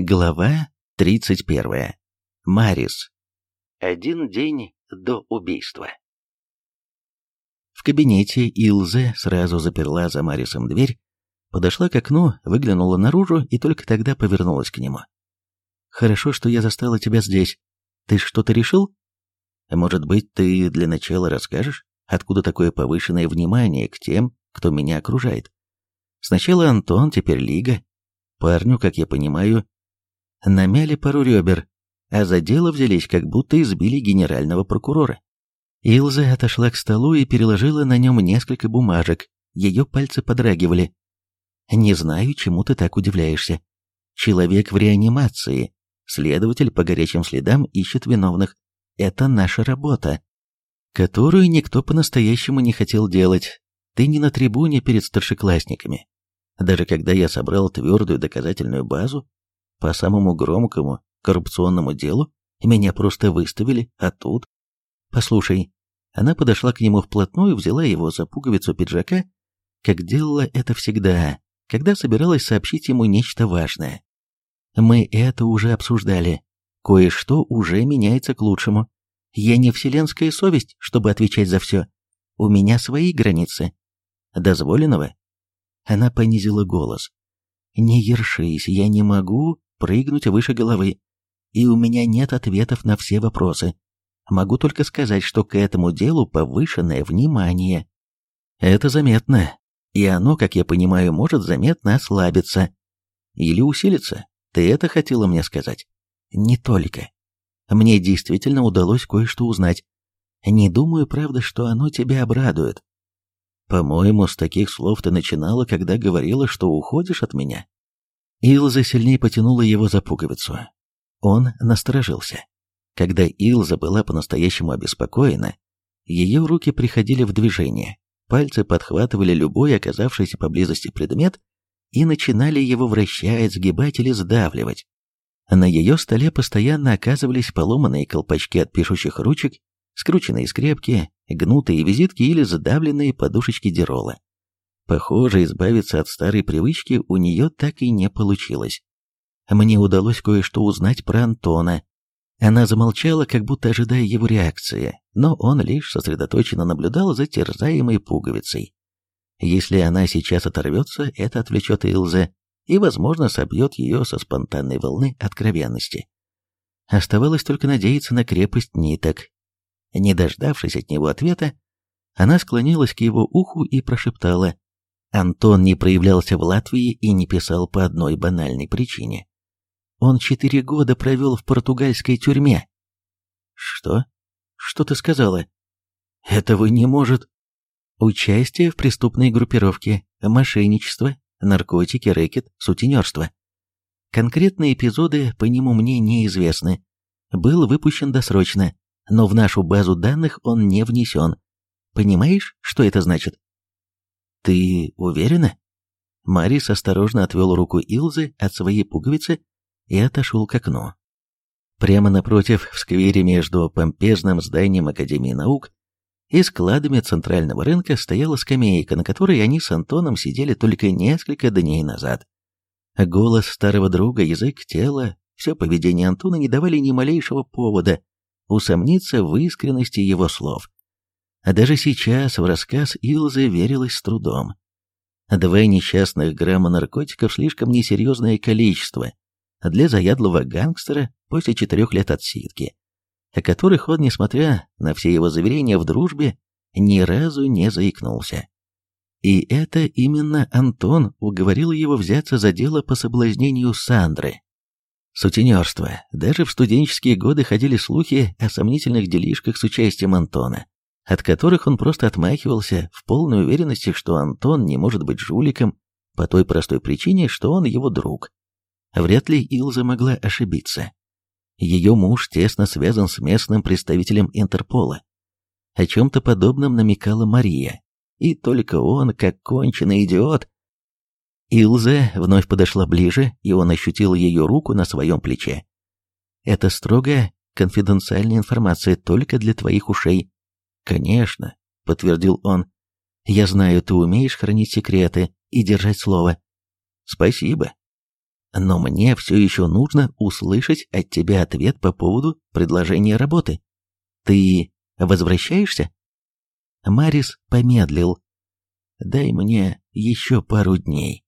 Глава 31. Марис. Один день до убийства. В кабинете Илзе сразу заперла за Марисом дверь, подошла к окну, выглянула наружу и только тогда повернулась к нему. «Хорошо, что я застала тебя здесь. Ты что-то решил? Может быть, ты для начала расскажешь, откуда такое повышенное внимание к тем, кто меня окружает? Сначала Антон, теперь Лига. Парню, как я понимаю, намяли пару ребер, а за дело взялись, как будто избили генерального прокурора. Илза отошла к столу и переложила на нем несколько бумажек, ее пальцы подрагивали. «Не знаю, чему ты так удивляешься. Человек в реанимации, следователь по горячим следам ищет виновных. Это наша работа, которую никто по-настоящему не хотел делать. Ты не на трибуне перед старшеклассниками. Даже когда я собрал твердую доказательную базу, по самому громкому коррупционному делу? Меня просто выставили, а тут... Послушай, она подошла к нему вплотную, взяла его за пуговицу пиджака, как делала это всегда, когда собиралась сообщить ему нечто важное. Мы это уже обсуждали. Кое-что уже меняется к лучшему. Я не вселенская совесть, чтобы отвечать за все. У меня свои границы. Дозволенного? Она понизила голос. Не ершись, я не могу прыгнуть выше головы. И у меня нет ответов на все вопросы. Могу только сказать, что к этому делу повышенное внимание. Это заметно. И оно, как я понимаю, может заметно ослабиться. Или усилиться. Ты это хотела мне сказать? Не только. Мне действительно удалось кое-что узнать. Не думаю, правда, что оно тебя обрадует. По-моему, с таких слов ты начинала, когда говорила, что уходишь от меня. Илза сильнее потянула его за пуговицу. Он насторожился. Когда Илза была по-настоящему обеспокоена, ее руки приходили в движение, пальцы подхватывали любой оказавшийся поблизости предмет и начинали его вращать, сгибать или сдавливать. На ее столе постоянно оказывались поломанные колпачки от пишущих ручек, скрученные скрепки, гнутые визитки или задавленные подушечки дирола. Похоже, избавиться от старой привычки у нее так и не получилось. Мне удалось кое-что узнать про Антона. Она замолчала, как будто ожидая его реакции, но он лишь сосредоточенно наблюдал за терзаемой пуговицей. Если она сейчас оторвется, это отвлечет Илзе и, возможно, собьет ее со спонтанной волны откровенности. Оставалось только надеяться на крепость ниток. Не дождавшись от него ответа, она склонилась к его уху и прошептала — Антон не проявлялся в Латвии и не писал по одной банальной причине. Он четыре года провел в португальской тюрьме. Что? Что ты сказала? Этого не может. Участие в преступной группировке, мошенничество, наркотики, рэкет, сутенерство. Конкретные эпизоды по нему мне неизвестны. Был выпущен досрочно, но в нашу базу данных он не внесен. Понимаешь, что это значит? «Ты уверена?» Марис осторожно отвел руку Илзы от своей пуговицы и отошел к окну. Прямо напротив, в сквере между помпезным зданием Академии наук и складами центрального рынка стояла скамейка, на которой они с Антоном сидели только несколько дней назад. Голос старого друга, язык, тело, все поведение Антона не давали ни малейшего повода усомниться в искренности его слов. А даже сейчас в рассказ Илзы верилось с трудом. Два несчастных грамма наркотиков – слишком несерьезное количество для заядлого гангстера после четырех лет отсидки, о которых он, несмотря на все его заверения в дружбе, ни разу не заикнулся. И это именно Антон уговорил его взяться за дело по соблазнению Сандры. Сутенерство. Даже в студенческие годы ходили слухи о сомнительных делишках с участием Антона от которых он просто отмахивался, в полной уверенности, что Антон не может быть жуликом по той простой причине, что он его друг. Вряд ли Илза могла ошибиться. Ее муж тесно связан с местным представителем Интерпола. О чем-то подобном намекала Мария. И только он, как конченый идиот. Илза вновь подошла ближе, и он ощутил ее руку на своем плече. «Это строгая конфиденциальная информация только для твоих ушей», «Конечно», — подтвердил он. «Я знаю, ты умеешь хранить секреты и держать слово». «Спасибо. Но мне все еще нужно услышать от тебя ответ по поводу предложения работы. Ты возвращаешься?» Марис помедлил. «Дай мне еще пару дней».